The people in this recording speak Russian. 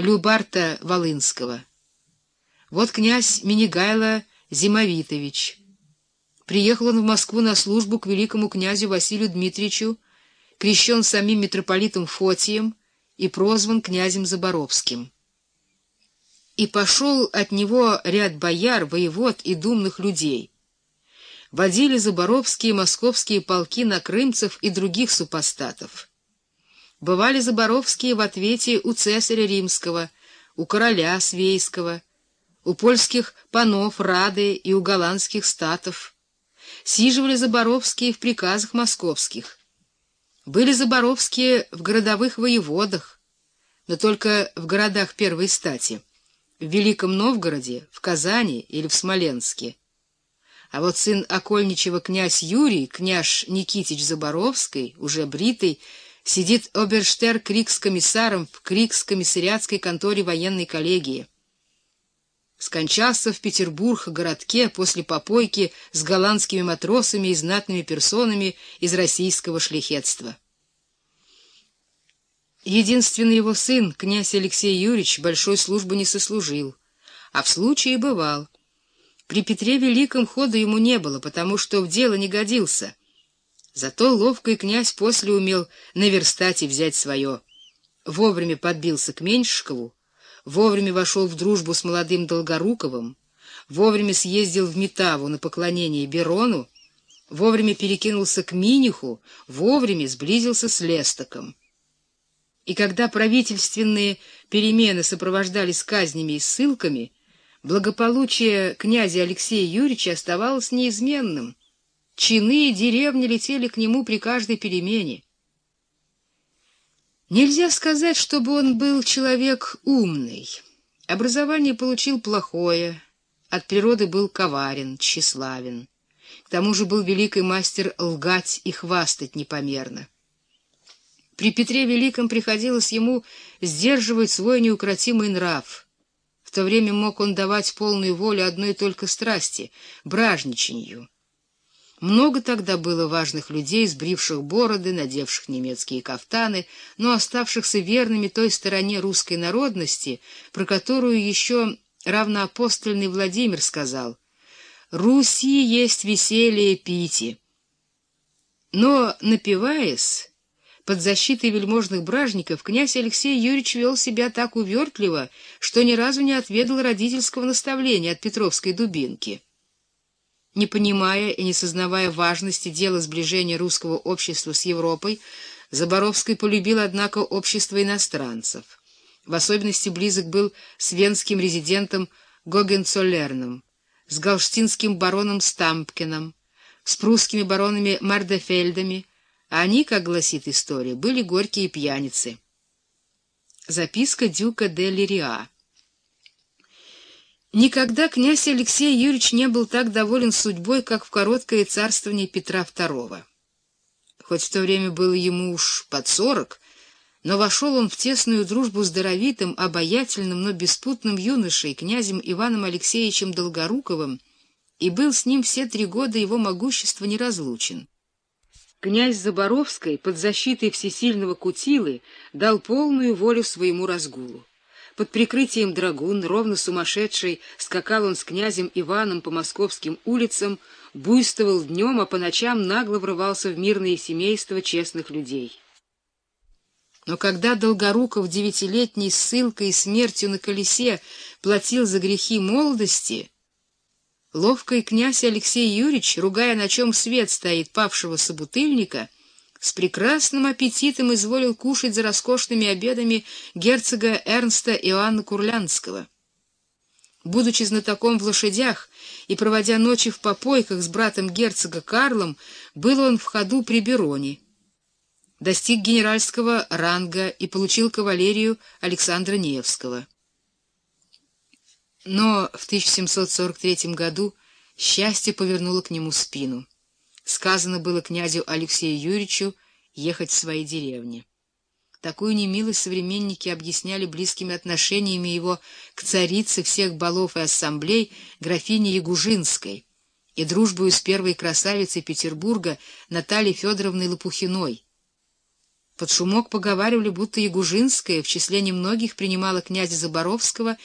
Любарта Волынского. Вот князь Минигайло Зимовитович. Приехал он в Москву на службу к великому князю Василию Дмитриевичу, крещен самим митрополитом Фотием и прозван князем Заборовским. И пошел от него ряд бояр, воевод и думных людей. Водили Заборовские московские полки на крымцев и других супостатов. Бывали Заборовские в ответе у цесаря римского, у короля свейского, у польских панов Рады и у голландских статов. Сиживали Заборовские в приказах московских. Были Заборовские в городовых воеводах, но только в городах первой стати, в Великом Новгороде, в Казани или в Смоленске. А вот сын окольничего князь Юрий, княж Никитич Заборовский, уже бритый, сидит оберштер крикс-комиссаром в крикс-комиссариатской конторе военной коллегии. Скончался в Петербург городке после попойки с голландскими матросами и знатными персонами из российского шляхетства. Единственный его сын, князь Алексей Юрьевич, большой службы не сослужил, а в случае бывал. При Петре Великом хода ему не было, потому что в дело не годился — Зато ловкий князь после умел наверстать и взять свое. Вовремя подбился к Меньшикову, вовремя вошел в дружбу с молодым Долгоруковым, вовремя съездил в Метаву на поклонение Берону, вовремя перекинулся к Миниху, вовремя сблизился с Лестоком. И когда правительственные перемены сопровождались казнями и ссылками, благополучие князя Алексея Юрьевича оставалось неизменным — Чины и деревни летели к нему при каждой перемене. Нельзя сказать, чтобы он был человек умный. Образование получил плохое, от природы был коварен, тщеславен. К тому же был великий мастер лгать и хвастать непомерно. При Петре Великом приходилось ему сдерживать свой неукротимый нрав. В то время мог он давать полную волю одной только страсти — бражничанью. Много тогда было важных людей, сбривших бороды, надевших немецкие кафтаны, но оставшихся верными той стороне русской народности, про которую еще равноапостольный Владимир сказал «Руси есть веселье пити». Но, напиваясь, под защитой вельможных бражников, князь Алексей Юрьевич вел себя так увертливо, что ни разу не отведал родительского наставления от Петровской дубинки. Не понимая и не сознавая важности дела сближения русского общества с Европой, Заборовский полюбил, однако, общество иностранцев. В особенности близок был с венским резидентом Гогенцоллерном, с галштинским бароном Стампкиным, с прусскими баронами Мардефельдами, а они, как гласит история, были горькие пьяницы. Записка дюка де Лириа Никогда князь Алексей Юрьевич не был так доволен судьбой, как в короткое царствование Петра II. Хоть в то время было ему уж под сорок, но вошел он в тесную дружбу с даровитым, обаятельным, но беспутным юношей, князем Иваном Алексеевичем Долгоруковым, и был с ним все три года его могущества неразлучен. Князь Заборовский под защитой всесильного Кутилы дал полную волю своему разгулу. Под прикрытием драгун, ровно сумасшедший, скакал он с князем Иваном по московским улицам, буйствовал днем, а по ночам нагло врывался в мирные семейства честных людей. Но когда Долгоруков девятилетней ссылкой и смертью на колесе платил за грехи молодости, ловкий князь Алексей Юрьевич, ругая, на чем свет стоит павшего собутыльника, — с прекрасным аппетитом изволил кушать за роскошными обедами герцога Эрнста Иоанна Курлянского. Будучи знатоком в лошадях и проводя ночи в попойках с братом герцога Карлом, был он в ходу при Бероне. Достиг генеральского ранга и получил кавалерию Александра Невского. Но в 1743 году счастье повернуло к нему спину сказано было князю Алексею Юрьевичу ехать в свои деревни. Такую немилость современники объясняли близкими отношениями его к царице всех балов и ассамблей графине Ягужинской и дружбою с первой красавицей Петербурга Натальей Федоровной Лопухиной. Под шумок поговаривали, будто Ягужинская в числе немногих принимала князя Заборовского